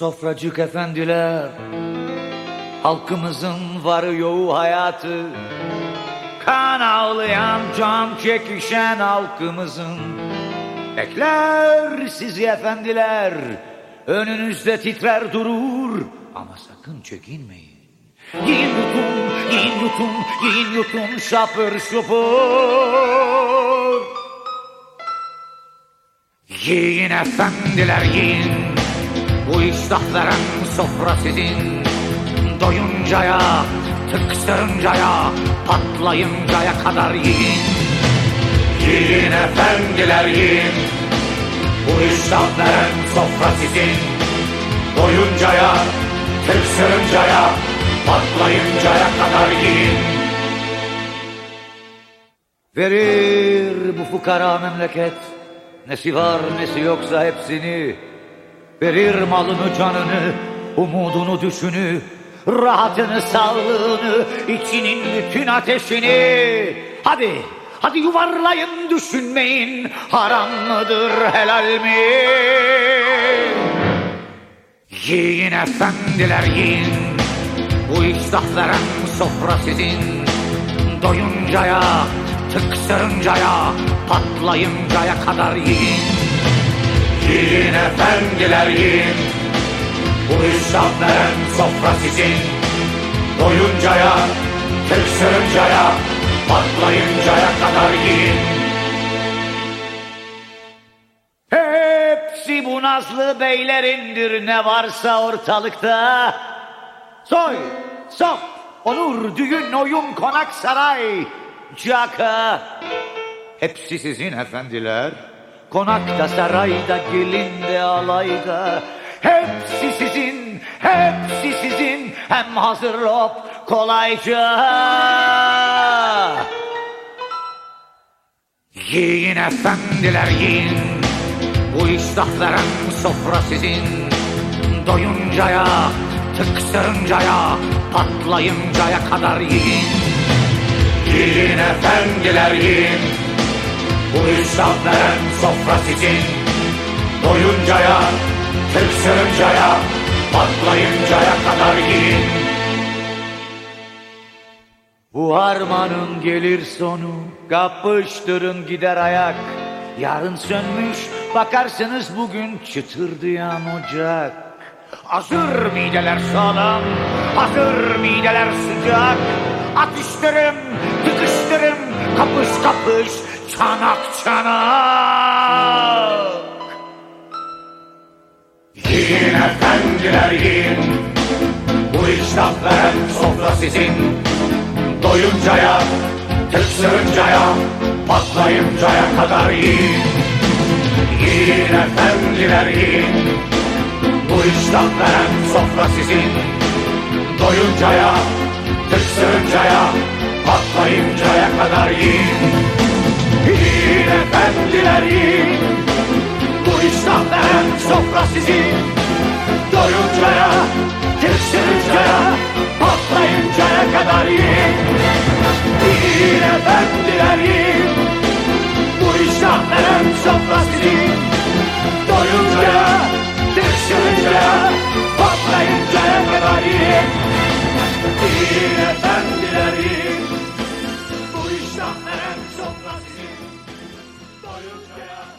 Sofracık efendiler Halkımızın varı yoğu hayatı. Kan ağlayan can çekişen halkımızın. Bekler sizi efendiler Önünüzde titrer durur. Ama sakın çekinmeyin. Yiyin yutun, yiyin yutun, yiyin yutun şapır şupur. Yiyin efendiler yiyin Bu iştah veren sofra sizin Doyuncaya, tıksırıncaya, patlayıncaya kadar yiyin. Yiyin efendiler yiyin. Bu iştah veren sofra sizin Doyuncaya, tıksırıncaya, patlayıncaya kadar yiyin. Verir bu fukara memleket. Nesi var nesi yoksa hepsini Verir malını canını Umudunu düşünü Rahatını sağlığını içinin bütün ateşini. Hadi hadi yuvarlayın düşünmeyin. Haram mıdır helal mi? Yiyin efendiler yiyin. Bu iştah veren sofra sizin. Doyuncaya, tıksırıncaya, patlayıncaya kadar yiyin Yiyin efendiler yiyin Bu iştah veren sofra sizin Doyuncaya, tıksırıncaya, patlayıncaya kadar yiyin Hepsi bu nazlı beylerindir ne varsa ortalıkta. Soy, sop, onur, düğün, oyun, konak, saray, caka. Hepsi sizin efendiler. Konakta, sarayda, gelinde, alayda. Hepsi sizin, hepsi sizin. Hem hazır hop kolayca. Yiyin efendiler yiyin Bu iştah veren sofra sizin Doyuncaya, tıksırıncaya, patlayıncaya kadar yiyin Yiyin efendiler yiyin Bu iştah veren sofra sizin Doyuncaya, tıksırıncaya, patlayıncaya kadar yiyin. Bu harmanın gelir sonu Kapıştırın gider ayak. Yarın sönmüş Bakarsınız bugün çıtırdayan ocak. Hazır mideler sağlam Hazır mideler sıcak. Atıştırın Tıkıştırın Kapış kapış Çanak çanak Yiyin efendiler yiyin Bu iştah veren sofra sizin Doyuncaya, tıksırıncaya, patlayıncaya kadar yiyin. Yiyin efendiler yiyin. Bu iştah veren sofra sizin. Doyuncaya, tıksırıncaya, patlayıncaya kadar yiyin. Yiyin. Bu iştah veren sofra sizin. Doyuncaya, tıksırıncaya, patlayıncaya kadar yiyin. Yiyin efendiler yiyin. Bu iştah veren sofra sizin. Doyuncaya, tıksırıncaya, patlayıncaya kadar yiyin. Yiyin efendiler yiyin. Bu